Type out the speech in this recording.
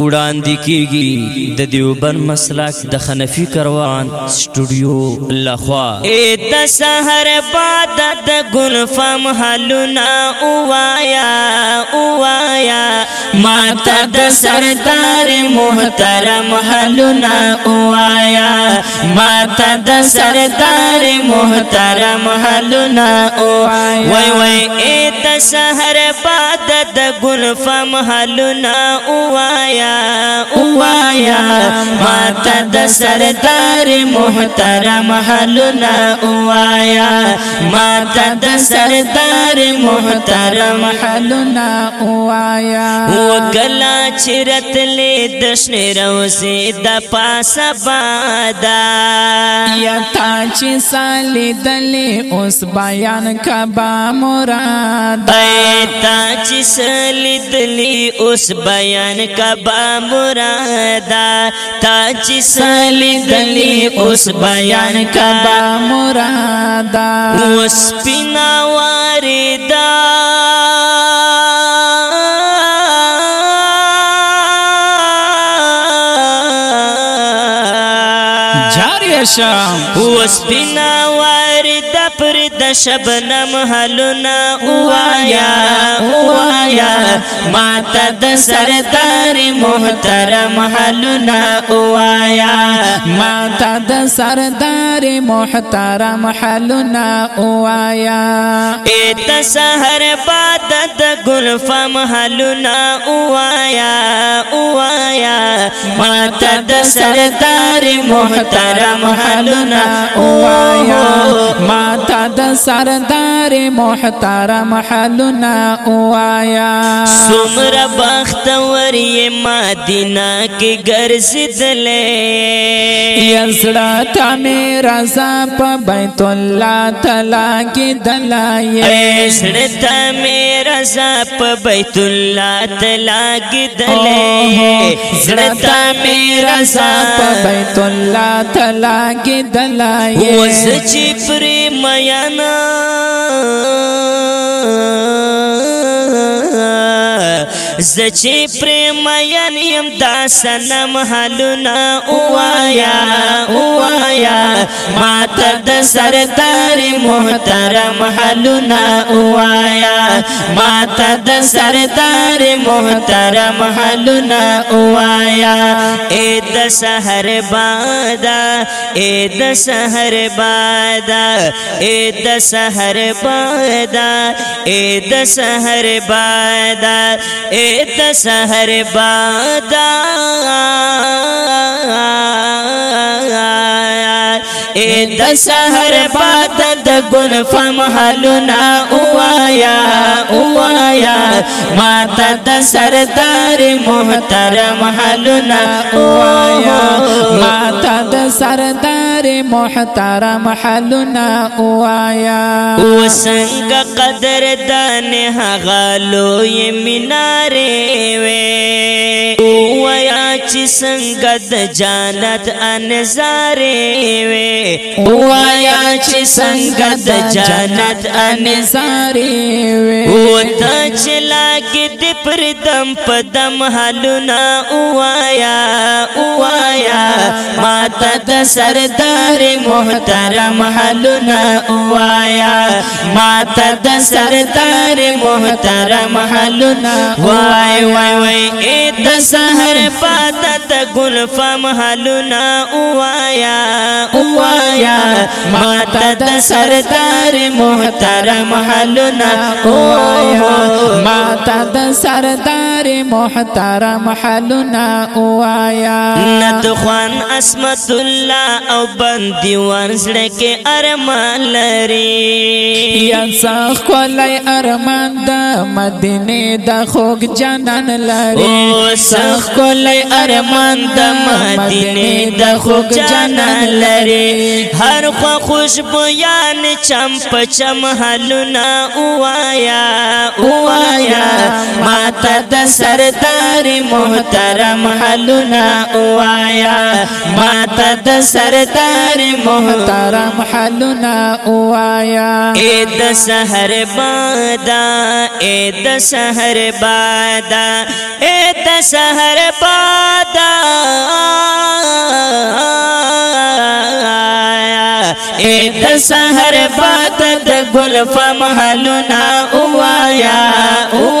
وړاندې کیږي د دیوبن مسلک د خنفي کروان سټوډیو لخوا اے د سحر باد د ګلفم حلنا اوایا اوایا ماتا د سردار محترم حلونا اوایا ماتا د سردار محترم حلونا اوایا وای وای ایت شهر باد د گلفم حلنا اوایا اوایا ماتا د سردار محترم حلونا اوایا ماتا د سردار محترم حلونا اوایا وکلا چرت لې دشن روزي د پاسه بادا یا تا چې سالې دلې اوس بیان کبا مراد اے تا چې سالې دلې اوس بیان کبا مراد تا چې سالې دلې اوس بیان کبا مراد اوس پنا واردا شا هو سپینا وارد پر د شبنم حلنا اوایا اوایا ما تد سردار محترم حلنا اوایا ما تد سردار محترم حلنا اوایا ایت سحر باد د گلفم حلنا اوایا اوایا سردار محترم حلنا اوایا ما تا د سردار محترم حلنا اوایا سمر بخت وری مدینہ کی ګرځیدلې یزړه تا میرا زاپ بیت الله تلا کی دلایې یزړه تا میرا زاپ بیت الله تلا کی دلایې زړه تا میرا سات بیت الله تلا کې دلای وس چې پر میانا زچی پریم یم دا سنم حلونا اوایا اوایا ما تد سردار محترم حلونا اوایا ما تد سردار محترم حلونا اوایا اے د سحر بادا اے د سحر بادا اے د سحر بادا اے د سحر بادا اے د سحر بادا اے د سحر بادا د ګل فم حلنا اوایا اوایا مات د سردار محترم حلنا اوایا مات د سردار سارے محترم حلونا اوایا او سنگ قدر دان غالو یہ منارے وے اوایا چی سنگ د جانت انزارے وے اوایا چی سنگ د جانت انزارے وے او تا لګې دې پر دم په دم حالونه اوایا اوایا ماته د سردار محترم حالونه اوایا ماته د سردار محترم حالونه وای وای وای اې د سحر پاته د ګل فم حالونه اوایا اوایا ماته د سردار محترم حالونه اوایا تا د سردار محترم حلنا اوایا ند خوان اسمت الله او بندي ورسړه کې ارمان لري سخ کولای ارمان د مدینه د خوګ جنن لري سخ کولای ارمان د مدینه د خوګ جنن لري هر خو خوش بیان چم پچم حلنا اوایا اوایا ماته د سردار محترم حلنا اوایا ماته د سردار محترم حلنا اوایا اې سحر بادا اے د سحر بادا اے د سحر بادا اے د سحر بادا د گل فمحلنا اوایا اوایا